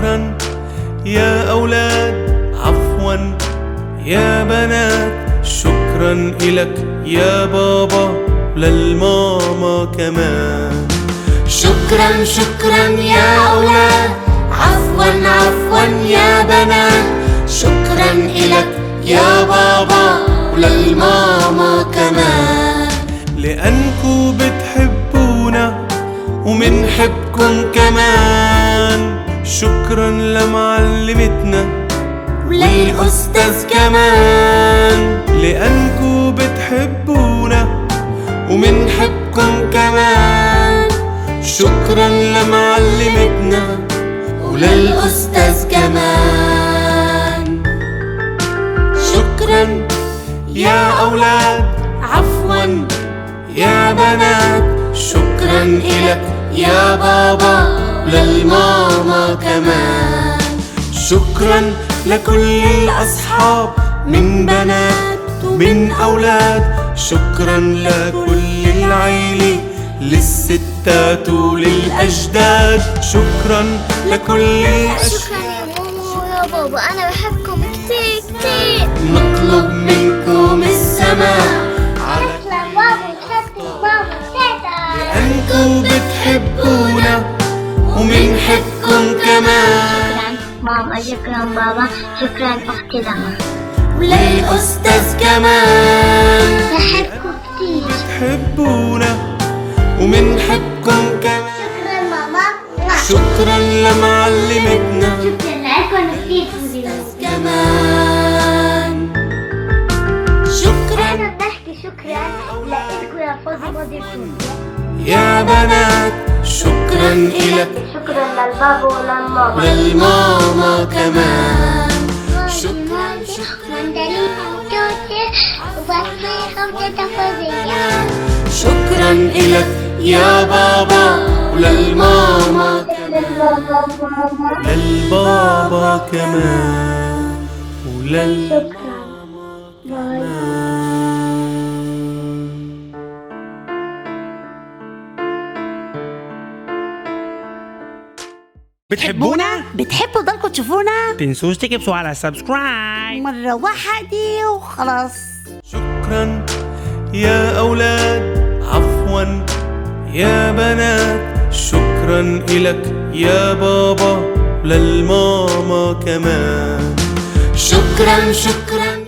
شكرا. يا أولاد عفوا. يا بنات شكرا إلك. يا بابا وللماما كمان. شكرا شكرا يا أولاد. عفوا عفوا يا بنات. شكرا إلك يا بابا وللماما كمان. لأنكو بتحبونا ومنحبكم كمان. شكرا لمعلمتنا وللأستاذ كمان. لأنكو بتحبونا ومنحبكم كمان. شكرا لمعلمتنا وللأستاذ كمان. شكرا يا أولاد. عفوا يا بنات. شكرا إلك يا بابا. وللماما كمان. شكرا لكل الأصحاب من بنات ومن أولاد. شكرا لكل العيلة للستات وللأجداد. شكرا لكل الأشخاص شكرا يا ماما ويا بابا. أنا بحبكم كتير كتير. شكرا ماما شكرا بابا شكرا أختي لما وللأستاذ كمان بحبكم كتير بتحبونا ومنحبكم كمان شكرا ماما شكرا لمعلمتنا شكرا لكم كتير كمان شكرا أنا بحكي شكرا لكم يا فوزي ماضي يا بنات شكرا إلك شكرا للبابا وللماما. وللماما كمان. شكرا شكرا شكرا. إلك يا بابا وللماما للبابا كمان. ولل بتحبونا؟ بتحبوا ضلكم تشوفونا؟ تنسوش تكبسوا على سبسكرايب مرة واحدة وخلاص. شكرا يا أولاد. عفوا يا بنات. شكرا إلك يا بابا. وللماما كمان. شكرا شكرا.